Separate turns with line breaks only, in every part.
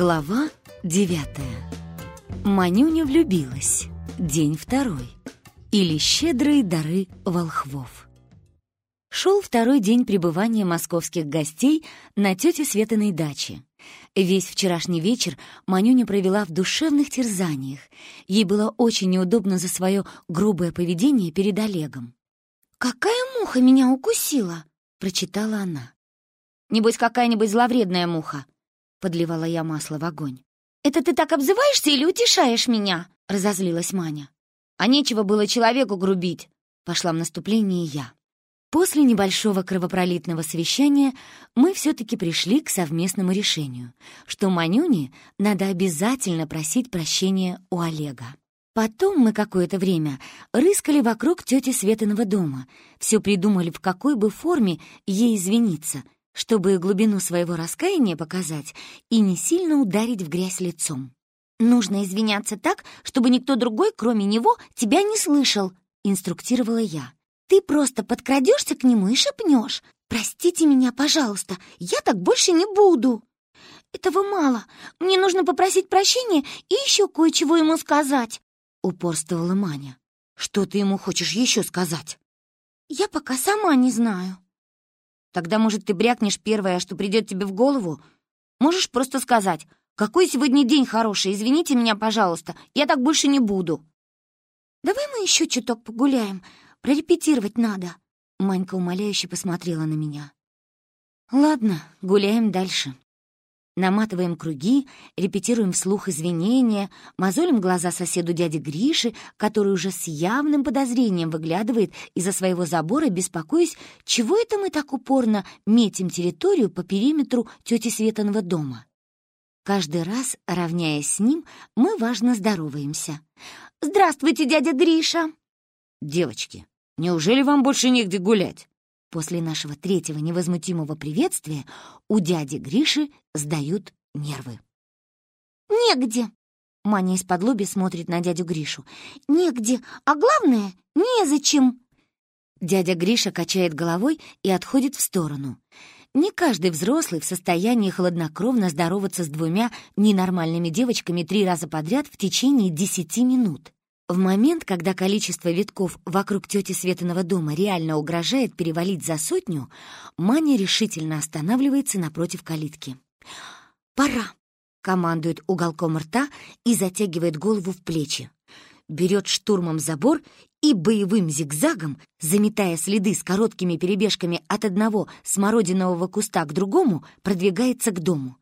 Глава девятая. Манюня влюбилась. День второй. Или щедрые дары волхвов. Шел второй день пребывания московских гостей на тете Светиной даче. Весь вчерашний вечер Манюня провела в душевных терзаниях. Ей было очень неудобно за свое грубое поведение перед Олегом.
«Какая муха меня укусила?»
— прочитала она.
«Небось, какая-нибудь зловредная муха», — подливала я масло в огонь. «Это ты так обзываешься или утешаешь меня?» — разозлилась Маня. «А нечего было человеку грубить», — пошла в наступление я.
После небольшого кровопролитного совещания мы все-таки пришли к совместному решению, что Манюне надо обязательно просить прощения у Олега. Потом мы какое-то время рыскали вокруг тети Светиного дома, все придумали, в какой бы форме ей извиниться, чтобы глубину своего раскаяния показать и не сильно ударить в грязь лицом.
«Нужно извиняться так, чтобы никто другой, кроме него, тебя не слышал», — инструктировала я. Ты просто подкрадешься к нему и шепнешь. «Простите меня, пожалуйста, я так больше не буду». «Этого мало. Мне нужно попросить прощения и еще кое-чего ему сказать», — упорствовала Маня.
«Что ты ему хочешь еще сказать?»
«Я пока сама не знаю».
«Тогда, может, ты брякнешь первое, что придет тебе в голову? Можешь просто сказать, какой сегодня день хороший, извините меня, пожалуйста, я так больше не буду».
«Давай мы еще чуток погуляем. Прорепетировать надо!» Манька умоляюще посмотрела на меня.
«Ладно, гуляем дальше. Наматываем круги, репетируем вслух извинения, мозолим глаза соседу дяде Грише, который уже с явным подозрением выглядывает из-за своего забора, беспокоясь, чего это мы так упорно метим территорию по периметру тети Светанова дома. Каждый раз, равняясь с ним, мы важно здороваемся.
«Здравствуйте, дядя Гриша!»
«Девочки, Неужели вам больше негде гулять?» После нашего третьего невозмутимого приветствия у дяди Гриши сдают нервы.
«Негде!» Маня из-под лоби смотрит на дядю Гришу. «Негде, а главное, незачем!»
Дядя Гриша качает головой и отходит в сторону. Не каждый взрослый в состоянии хладнокровно здороваться с двумя ненормальными девочками три раза подряд в течение десяти минут. В момент, когда количество витков вокруг тети Светиного дома реально угрожает перевалить за сотню, Маня решительно останавливается напротив калитки. «Пора!» — командует уголком рта и затягивает голову в плечи. Берет штурмом забор и боевым зигзагом, заметая следы с короткими перебежками от одного смородинового куста к другому, продвигается к дому.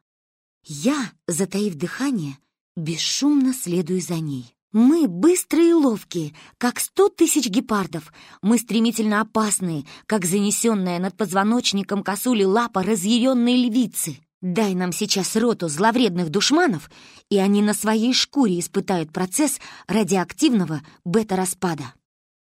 Я, затаив дыхание, бесшумно следую за ней. Мы быстрые и ловкие, как сто тысяч гепардов. Мы стремительно опасные, как занесенная над позвоночником косули лапа разъяренной львицы. Дай нам сейчас роту зловредных душманов, и они на своей шкуре испытают процесс радиоактивного бета-распада.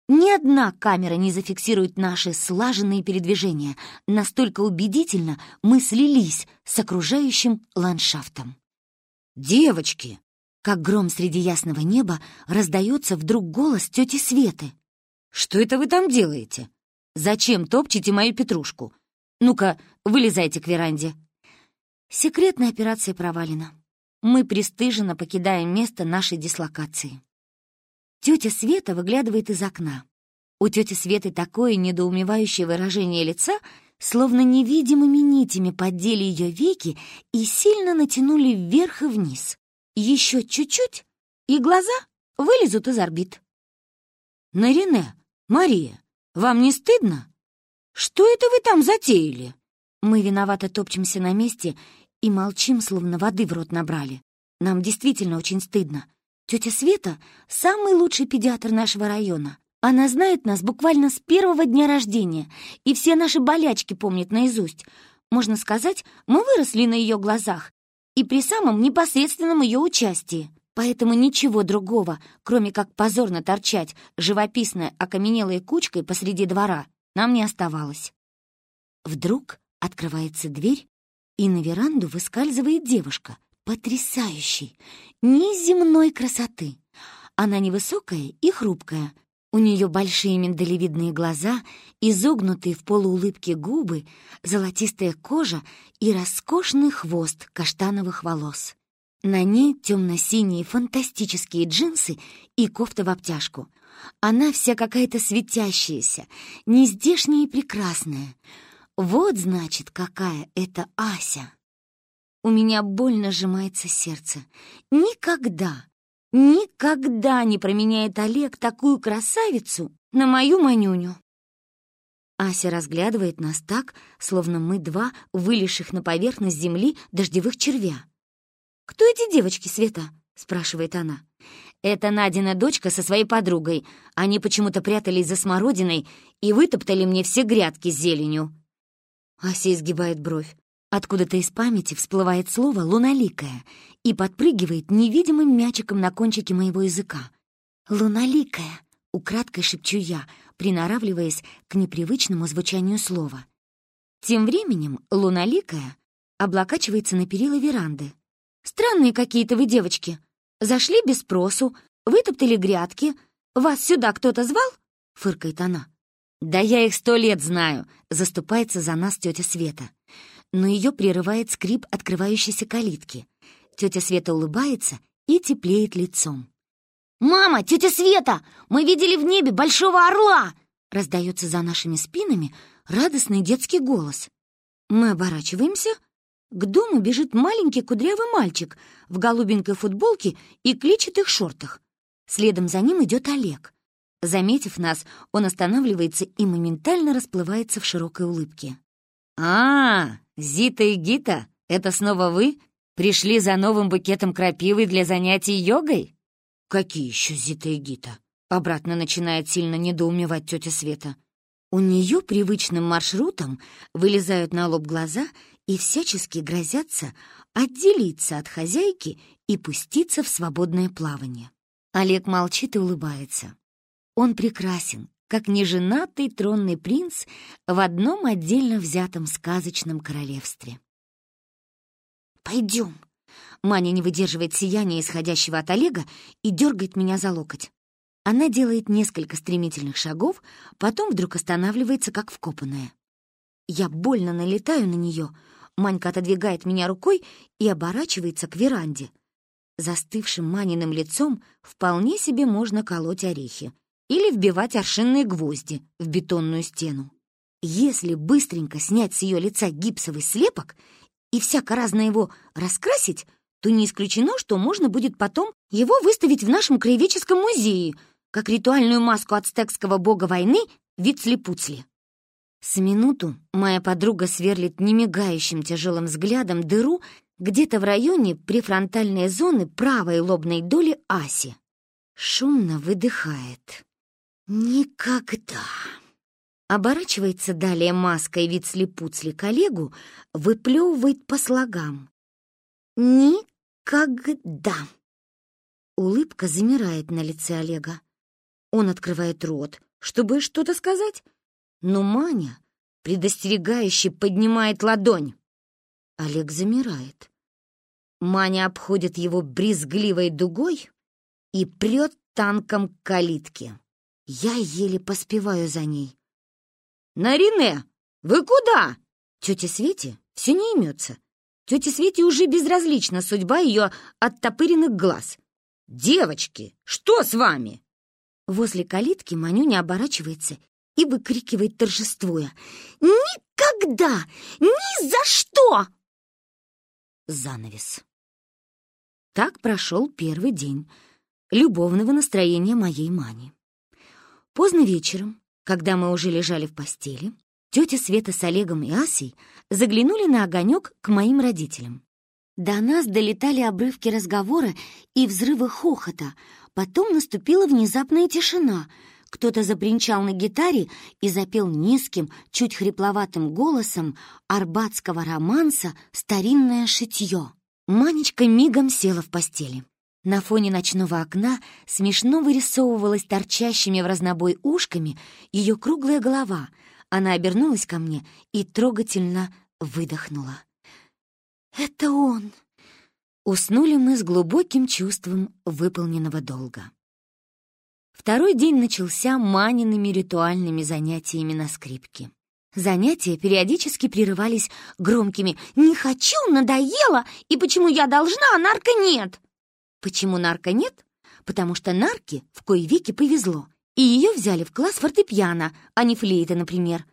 Ни одна камера не зафиксирует наши слаженные передвижения. Настолько убедительно мы слились с окружающим ландшафтом. «Девочки!» Как гром среди ясного неба раздается вдруг голос тети Светы. «Что это вы там делаете? Зачем топчете мою петрушку? Ну-ка, вылезайте к веранде». Секретная операция провалена. Мы пристыженно покидаем место нашей дислокации. Тетя Света выглядывает из окна. У тети Светы такое недоумевающее выражение лица, словно невидимыми нитями поддели ее веки и сильно натянули вверх и вниз. Еще чуть-чуть, и глаза вылезут из орбит. «Нарине, Мария, вам не стыдно? Что это вы там затеяли?» Мы виновато топчемся на месте и молчим, словно воды в рот набрали. Нам действительно очень стыдно. Тетя Света — самый лучший педиатр нашего района. Она знает нас буквально с первого дня рождения и все наши болячки помнит наизусть. Можно сказать, мы выросли на ее глазах и при самом непосредственном ее участии. Поэтому ничего другого, кроме как позорно торчать живописной окаменелой кучкой посреди двора, нам не оставалось. Вдруг открывается дверь, и на веранду выскальзывает девушка, потрясающей, неземной красоты. Она невысокая и хрупкая, у нее большие миндалевидные глаза, изогнутые в полуулыбке губы, золотистая кожа и роскошный хвост каштановых волос. На ней темно-синие фантастические джинсы и кофта в обтяжку. Она вся какая-то светящаяся, нездешняя и прекрасная. Вот, значит, какая это Ася. У меня больно сжимается сердце. Никогда, никогда не променяет Олег такую красавицу на мою манюню. Ася разглядывает нас так, словно мы два вылезших на поверхность земли дождевых червя. «Кто эти девочки, Света?» — спрашивает она. «Это Надина дочка со своей подругой. Они почему-то прятались за смородиной и вытоптали мне все грядки с зеленью». Ася изгибает бровь. Откуда-то из памяти всплывает слово «луналикая» и подпрыгивает невидимым мячиком на кончике моего языка. «Луналикая», — украдкой шепчу я, приноравливаясь к непривычному звучанию слова. Тем временем луналикая облокачивается на перила веранды. «Странные какие-то вы девочки. Зашли без спросу, вытоптали грядки. Вас сюда кто-то звал?» — фыркает она. «Да я их сто лет знаю», — заступается за нас тетя Света. Но ее прерывает скрип открывающейся калитки. Тетя Света улыбается и теплеет лицом. «Мама, тетя Света, мы видели в небе большого орла!» Раздается за нашими спинами радостный детский голос. Мы оборачиваемся. К дому бежит маленький кудрявый мальчик в голубенькой футболке и клетчатых шортах. Следом за ним идет Олег. Заметив нас, он останавливается и моментально расплывается в широкой улыбке. «А, Зита и Гита, это снова вы? Пришли за новым букетом крапивы для занятий йогой?» «Какие еще Зита и Гита?» Обратно начинает сильно недоумевать тетя Света. У нее привычным маршрутом вылезают на лоб глаза и всячески грозятся отделиться от хозяйки и пуститься в свободное плавание. Олег молчит и улыбается. Он прекрасен, как неженатый тронный принц в одном отдельно взятом сказочном королевстве. «Пойдем», Маня не выдерживает сияния, исходящего от Олега, и дергает меня за локоть. Она делает несколько стремительных шагов, потом вдруг останавливается, как вкопанная. Я больно налетаю на нее. Манька отодвигает меня рукой и оборачивается к веранде. Застывшим Маниным лицом вполне себе можно колоть орехи или вбивать аршинные гвозди в бетонную стену. Если быстренько снять с ее лица гипсовый слепок и всяко разно его раскрасить, то не исключено, что можно будет потом его выставить в нашем краеведческом музее, как ритуальную маску ацтекского бога войны Вицли-Пуцли. С минуту моя подруга сверлит немигающим тяжелым взглядом дыру где-то в районе префронтальной зоны правой лобной доли Аси. Шумно выдыхает. «Никогда!» Оборачивается далее маской вицли-пуцли коллегу, выплевывает по слогам. Никогда. Улыбка замирает на лице Олега. Он открывает рот, чтобы что-то сказать, но Маня предостерегающе поднимает ладонь. Олег замирает. Маня обходит его брезгливой дугой и прет танком к калитке. Я еле поспеваю за ней. «Нарине, вы куда?» Тетя Свете все не имется. Тете Свете уже безразлична судьба ее оттопыренных глаз. «Девочки, что с вами?» Возле калитки Манюня оборачивается и выкрикивает торжествуя. «Никогда! Ни за что!» Занавес. Так прошел первый день любовного настроения моей Мани. Поздно вечером, когда мы уже лежали в постели, Тетя Света с Олегом и Асей заглянули на огонек к моим родителям. До нас долетали обрывки разговора и взрывы хохота. Потом наступила внезапная тишина. Кто-то забринчал на гитаре и запел низким, чуть хрипловатым голосом арбатского романса «Старинное шитье». Манечка мигом села в постели. На фоне ночного окна смешно вырисовывалась торчащими в разнобой ушками ее круглая голова — она обернулась ко мне и трогательно выдохнула. «Это он!» Уснули мы с глубоким чувством выполненного долга. Второй день начался маниными ритуальными занятиями на скрипке. Занятия периодически прерывались громкими «Не хочу, надоело, и почему я должна, а нарка нет?» Почему нарка нет? Потому что нарке в кое веки повезло, и ее взяли в класс фортепиано, а не флейты, например.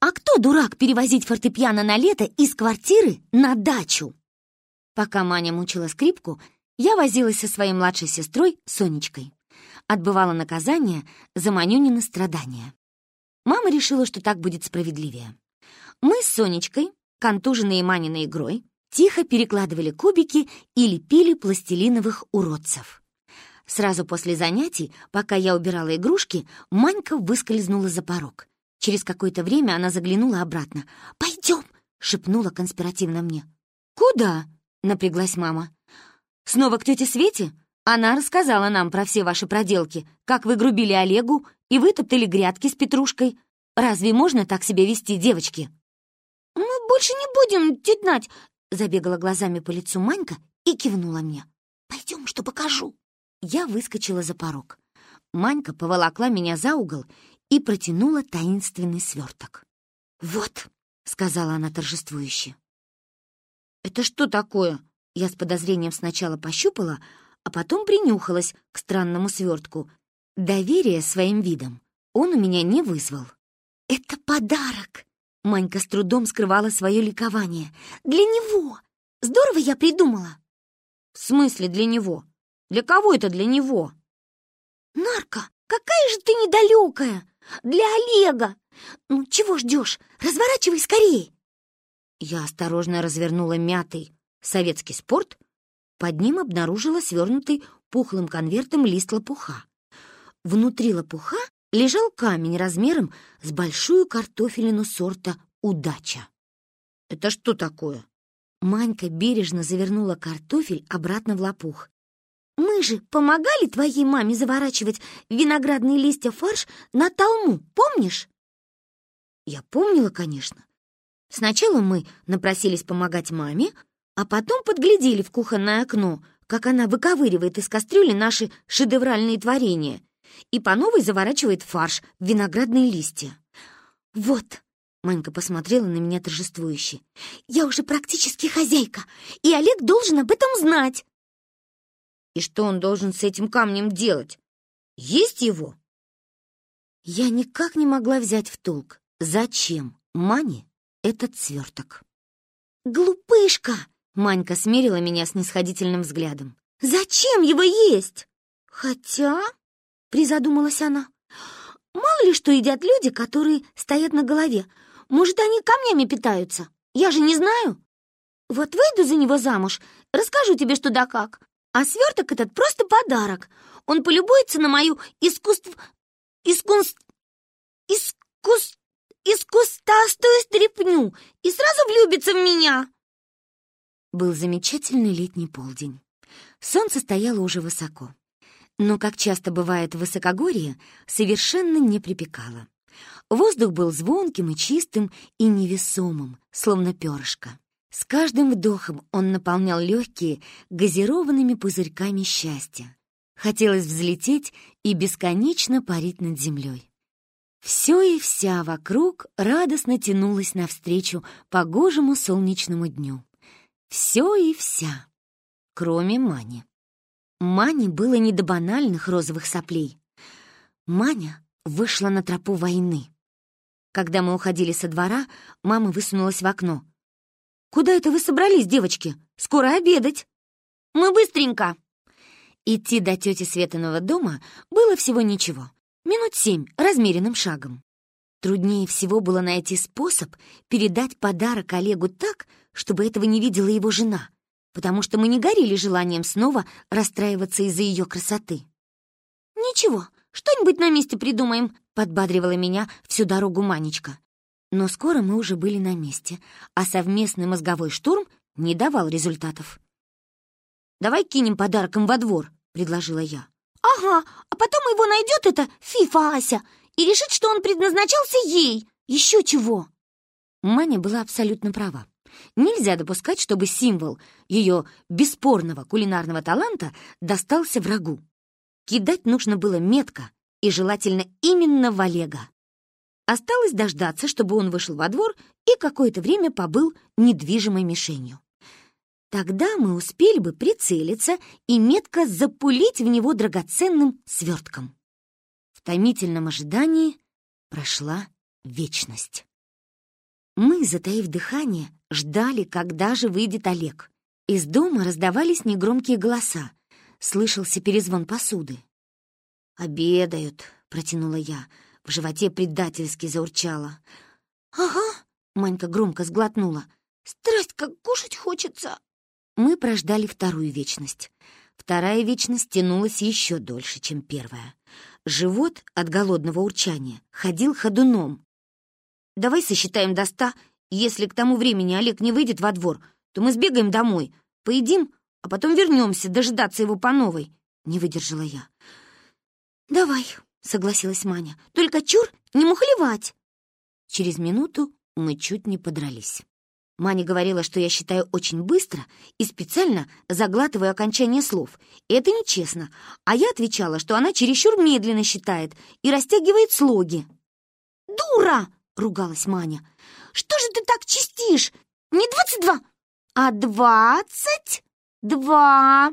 А кто дурак перевозить фортепиано на лето из квартиры на дачу? Пока Маня мучила скрипку, я возилась со своей младшей сестрой Сонечкой. Отбывала наказание за Манюнины страдания. Мама решила, что так будет справедливее. Мы с Сонечкой, контуженные Маниной игрой, тихо перекладывали кубики и лепили пластилиновых уродцев. Сразу после занятий, пока я убирала игрушки, Манька выскользнула за порог. Через какое-то время она заглянула обратно. «Пойдем!» — шепнула конспиративно мне. «Куда?» — напряглась мама. «Снова к тете Свете? Она рассказала нам про все ваши проделки, как вы грубили Олегу и вытоптали грядки с петрушкой. Разве можно так себя вести, девочки?» «Мы больше не будем, тетя Надь!» Забегала глазами по лицу Манька и кивнула мне. «Пойдем, что покажу!» Я выскочила за порог. Манька поволокла меня за угол и протянула таинственный сверток. «Вот!» — сказала она торжествующе. «Это что такое?» Я с подозрением сначала пощупала, а потом принюхалась к странному свертку. Доверие своим видом он у меня не вызвал. «Это подарок!» Манька с трудом скрывала свое ликование. «Для него! Здорово я придумала!» «В смысле для него? Для кого это для него?» «Нарка, какая же ты недалекая! Для Олега! Ну, чего ждешь? Разворачивай скорее!» Я осторожно развернула мятый советский спорт под ним обнаружила свернутый пухлым конвертом лист лопуха. Внутри лопуха лежал камень размером с большую картофелину сорта «Удача». «Это что такое?» Манька бережно завернула картофель обратно в лопух. «Мы же помогали твоей маме заворачивать виноградные листья фарш на толму, помнишь?» Я помнила, конечно. Сначала мы напросились помогать маме, а потом подглядели в кухонное окно, как она выковыривает из кастрюли наши шедевральные творения и по новой заворачивает фарш в виноградные листья. «Вот», — Манька посмотрела на меня торжествующе, «я уже практически хозяйка, и Олег должен об этом знать». «И что он должен с этим камнем делать? Есть его?» Я никак не могла взять в толк, зачем Мане этот сверток. «Глупышка!» Манька смерила меня с нисходительным взглядом. «Зачем его есть?» «Хотя...» — призадумалась она. «Мало ли что едят люди, которые стоят на голове. Может, они камнями питаются? Я же не знаю. Вот выйду за него замуж, расскажу тебе что да как. А сверток этот просто подарок. Он полюбуется на мою искусств... искусств... искус... искусстастую стряпню и сразу влюбится в меня». Был замечательный летний полдень. Солнце стояло уже высоко. Но, как часто бывает в высокогорье, совершенно не припекало. Воздух был звонким и чистым и невесомым, словно перышко. С каждым вдохом он наполнял легкие газированными пузырьками счастья. Хотелось взлететь и бесконечно парить над землей. Все и вся вокруг радостно тянулось навстречу погожему солнечному дню. Все и вся, кроме Мани. Мане было не до банальных розовых соплей. Маня вышла на тропу войны. Когда мы уходили со двора, мама высунулась в окно. «Куда это вы собрались, девочки? Скоро обедать!» «Мы быстренько!» Идти до тети Светиного дома было всего ничего. Минут семь, размеренным шагом. Труднее всего было найти способ передать подарок Олегу так, чтобы этого не видела его жена, потому что мы не горели желанием снова расстраиваться из-за ее красоты. «Ничего, что-нибудь на месте придумаем», — подбадривала меня всю дорогу Манечка. Но скоро мы уже были на месте, а совместный мозговой штурм не давал результатов. «Давай кинем подарком во двор», — предложила я. «Ага, а потом его найдет эта фифа Ася и решит, что он предназначался ей. Еще чего!» Маня была абсолютно права. Нельзя допускать, чтобы символ ее бесспорного кулинарного таланта достался врагу. Кидать нужно было метко и желательно именно в Олега. Осталось дождаться, чтобы он вышел во двор и какое-то время побыл недвижимой мишенью. Тогда мы успели бы прицелиться и метко запулить в него драгоценным свертком. В томительном ожидании прошла вечность. Мы, затаив дыхание, ждали, когда же выйдет Олег. Из дома раздавались негромкие голоса. Слышался перезвон посуды. «Обедают», — протянула я. В животе предательски заурчало.
«Ага», — Манька громко сглотнула. «Страсть, как кушать хочется!»
Мы прождали вторую вечность. Вторая вечность тянулась еще дольше, чем первая. Живот от голодного урчания ходил ходуном. «Давай сосчитаем до ста. Если к тому времени Олег не выйдет во двор, то мы сбегаем домой, поедим, а потом вернемся дожидаться его по новой», — не выдержала я.
«Давай», — согласилась Маня, — «только чур, не мухлевать».
Через минуту мы чуть не подрались. Маня говорила, что я считаю очень быстро и специально заглатываю окончание слов. И это нечестно. А я отвечала, что она чересчур медленно считает и растягивает слоги.
«Дура!» — ругалась Маня. «Что же ты так чистишь? Не двадцать два, а двадцать два!»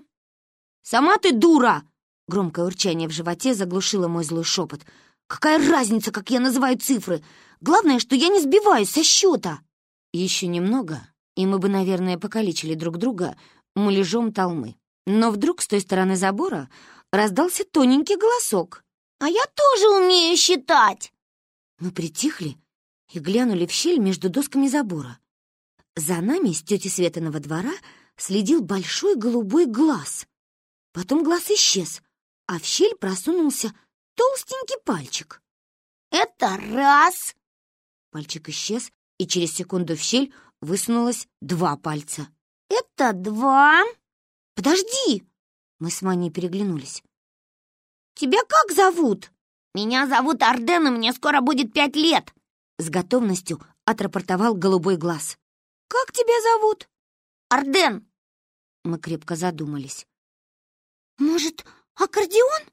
«Сама ты дура!» Громкое урчание в животе заглушило мой злой шепот. «Какая разница, как я называю цифры? Главное, что я не сбиваюсь со счета!» Еще немного, и мы бы, наверное, покалечили друг друга муляжом толмы. Но вдруг с той стороны забора раздался тоненький голосок.
«А я тоже умею считать!»
Мы притихли и глянули в щель между досками забора. За нами с тети Светиного двора следил большой голубой глаз. Потом глаз исчез, а в щель просунулся толстенький пальчик.
«Это раз!»
Пальчик исчез, и через секунду в щель высунулось два пальца.
«Это два!»
«Подожди!» Мы с Маней переглянулись.
«Тебя как зовут?» «Меня зовут Арден, и мне скоро будет пять лет!»
С готовностью отрапортовал голубой глаз.
«Как тебя зовут?» «Арден!»
Мы крепко задумались.
«Может, аккордеон?»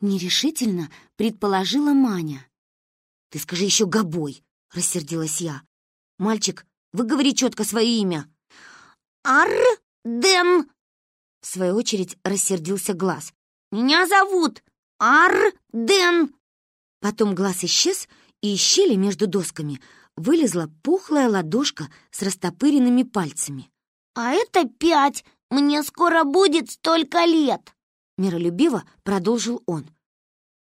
Нерешительно предположила Маня. «Ты скажи еще гобой!» — рассердилась я. «Мальчик, выговори четко свое имя».
«Арден!»
В свою очередь рассердился глаз.
«Меня зовут Арден!»
Потом глаз исчез, из щели между досками вылезла пухлая ладошка с растопыренными пальцами.
«А это пять! Мне скоро будет столько лет!»
Миролюбиво продолжил он.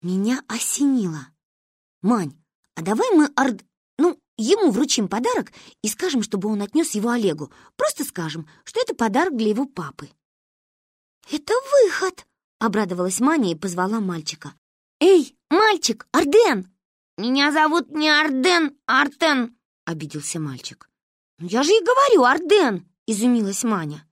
Меня осенило. «Мань, а давай мы Ард... Ну, ему вручим подарок и скажем, чтобы он отнес его Олегу. Просто скажем, что это подарок для его папы».
«Это выход!» — обрадовалась Маня и позвала мальчика.
«Эй, мальчик, Арден!»
«Меня зовут не Арден, Артен!»
— обиделся мальчик. «Я же и говорю, Арден!» — изумилась Маня.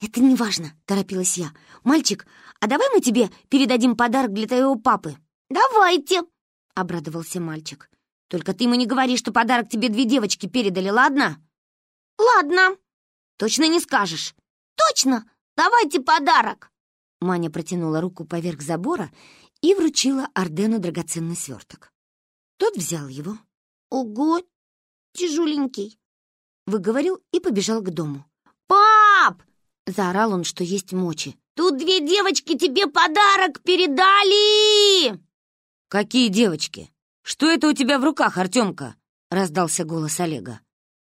«Это не важно», — торопилась я. «Мальчик, а давай мы тебе передадим подарок для твоего папы?»
«Давайте», —
обрадовался мальчик. «Только ты ему не говори, что подарок тебе две девочки передали, ладно?»
«Ладно».
«Точно не скажешь?»
«Точно! Давайте подарок!»
Маня протянула руку поверх забора и вручила Ардену драгоценный сверток. Тот взял его.
«Ого, тяжеленький!»
Выговорил и побежал к дому.
«Пап!»
— заорал он, что есть мочи.
«Тут две девочки тебе подарок передали!»
«Какие девочки? Что это у тебя в руках, Артемка?» — раздался голос Олега.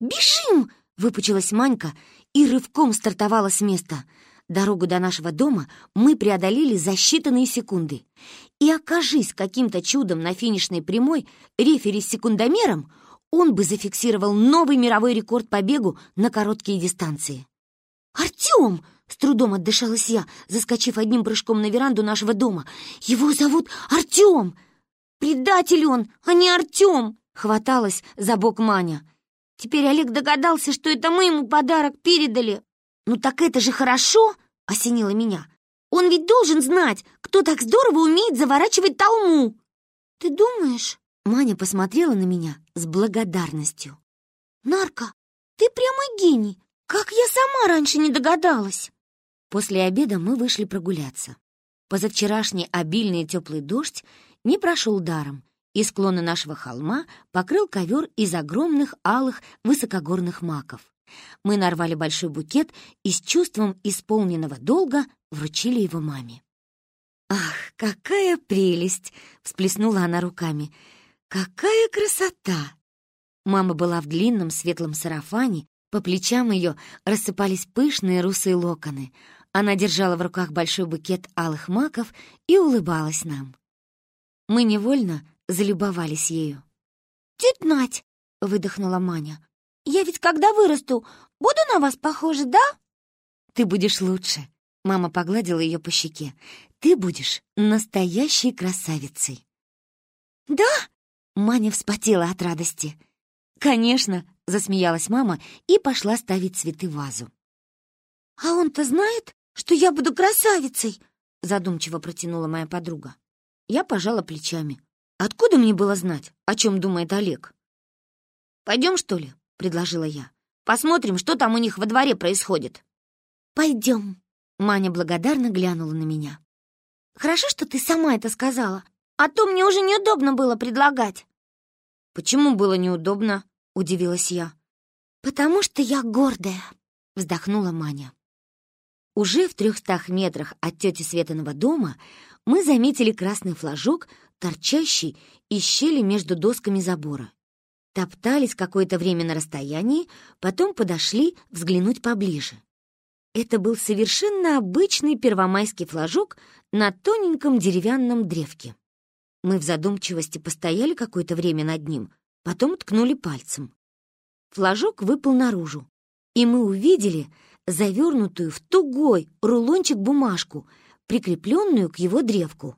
«Бежим!»
— выпучилась Манька и рывком стартовала с места. Дорогу до нашего дома мы преодолели за считанные секунды. И окажись каким-то чудом на финишной прямой рефери с секундомером, он бы зафиксировал новый мировой рекорд по бегу на короткие дистанции. «Артем!» — с трудом отдышалась я, заскочив одним прыжком на веранду нашего дома. «Его зовут Артем!» «Предатель он, а не Артем!» — хваталась за бок Маня. «Теперь Олег догадался, что это мы ему подарок передали». «Ну так это же хорошо!» — осенило меня. «Он ведь должен знать, кто так здорово умеет заворачивать толму!» «Ты думаешь?» — Маня посмотрела на меня с благодарностью. «Нарка, ты прямо гений! Как я сама раньше не догадалась!» После обеда мы вышли прогуляться. Позавчерашний обильный теплый дождь не прошел даром, и склоны нашего холма покрыл ковер из огромных алых высокогорных маков. Мы нарвали большой букет и с чувством исполненного долга вручили его маме. «Ах, какая прелесть!» — всплеснула она руками. «Какая красота!» Мама была в длинном светлом сарафане, по плечам ее рассыпались пышные русые локоны. Она держала в руках большой букет алых маков и улыбалась нам. Мы невольно залюбовались ею.
«Тетя Надь!» — выдохнула Маня. «Я ведь когда вырасту, буду на вас похожа, да?»
«Ты будешь лучше», — мама погладила ее по щеке. «Ты будешь настоящей красавицей».
«Да?»
— Маня вспотела от радости. «Конечно», — засмеялась мама и пошла ставить цветы в вазу.
«А он-то знает, что я буду красавицей?»
— задумчиво протянула моя подруга. Я пожала плечами. Откуда мне было знать, о чем думает Олег? «Пойдем, что ли?» — предложила я. «Посмотрим, что там у них во дворе происходит».
«Пойдем».
Маня благодарно глянула на меня.
«Хорошо, что ты сама это сказала, а то мне уже неудобно было предлагать».
«Почему было неудобно?» — удивилась я.
«Потому что я гордая», — вздохнула Маня.
Уже в трехстах метрах от тети Светиного дома мы заметили красный флажок, торчащий из щели между досками забора. Топтались какое-то время на расстоянии, потом подошли взглянуть поближе. Это был совершенно обычный первомайский флажок на тоненьком деревянном древке. Мы в задумчивости постояли какое-то время над ним, потом ткнули пальцем. Флажок выпал наружу, и мы увидели завернутую в тугой рулончик бумажку, прикрепленную к его древку.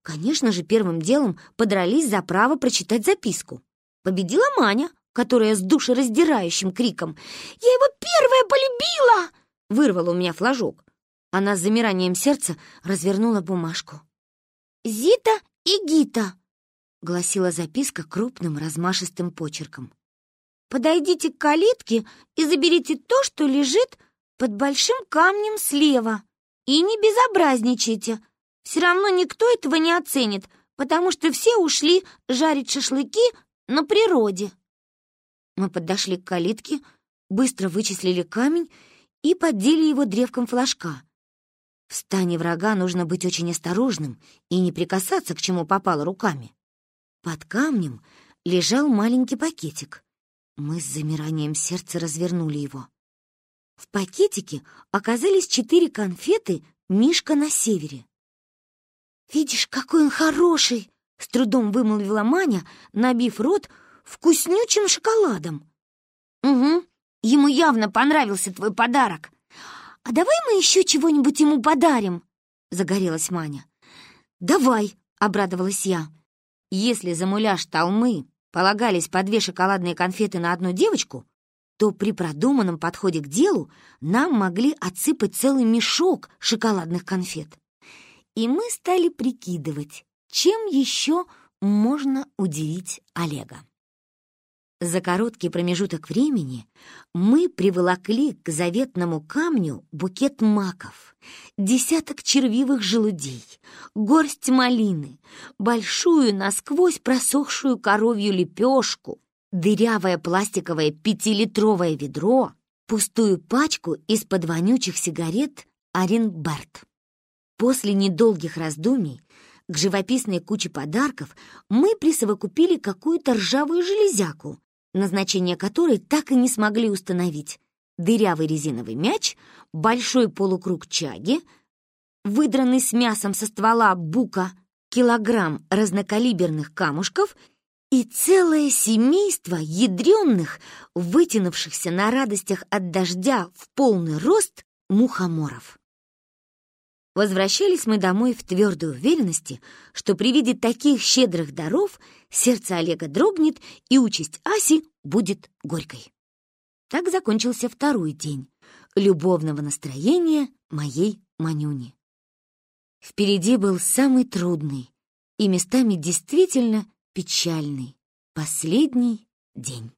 Конечно же, первым делом подрались за право прочитать записку. Победила Маня, которая с душераздирающим криком «Я его первая полюбила!» вырвала у меня флажок. Она с замиранием сердца развернула бумажку.
«Зита и Гита», —
гласила записка крупным размашистым почерком.
«Подойдите к калитке и заберите то, что лежит под большим камнем слева. И не безобразничайте. Все равно никто этого не оценит, потому что все ушли жарить шашлыки на природе.
Мы подошли к калитке, быстро вычислили камень и поддели его древком флажка. В стане врага нужно быть очень осторожным и не прикасаться к чему попало руками. Под камнем лежал маленький пакетик. Мы с замиранием сердца развернули его. В пакетике оказались четыре конфеты «Мишка на севере».
«Видишь, какой он хороший!» С трудом вымолвила Маня, набив рот вкуснючим шоколадом.
«Угу, ему явно понравился твой подарок».
«А давай мы еще чего-нибудь ему подарим?»
— загорелась Маня. «Давай!» — обрадовалась я. «Если за муляж толмы полагались по две шоколадные конфеты на одну девочку, то при продуманном подходе к делу нам могли отсыпать целый мешок шоколадных конфет. И мы стали прикидывать, чем еще можно удивить Олега? За короткий промежуток времени мы приволокли к заветному камню букет маков, десяток червивых желудей, горсть малины, большую насквозь просохшую коровью лепешку, дырявое пластиковое пятилитровое ведро, пустую пачку из-под вонючих сигарет Аренберт. После недолгих раздумий к живописной куче подарков мы присовокупили какую-то ржавую железяку, назначение которой так и не смогли установить. Дырявый резиновый мяч, большой полукруг чаги, выдранный с мясом со ствола бука, килограмм разнокалиберных камушков и целое семейство ядренных, вытянувшихся на радостях от дождя в полный рост мухоморов. Возвращались мы домой в твердой уверенности, что при виде таких щедрых даров сердце Олега дрогнет и участь Аси будет горькой. Так закончился второй день любовного настроения моей Манюни. Впереди был самый трудный и местами действительно печальный последний день.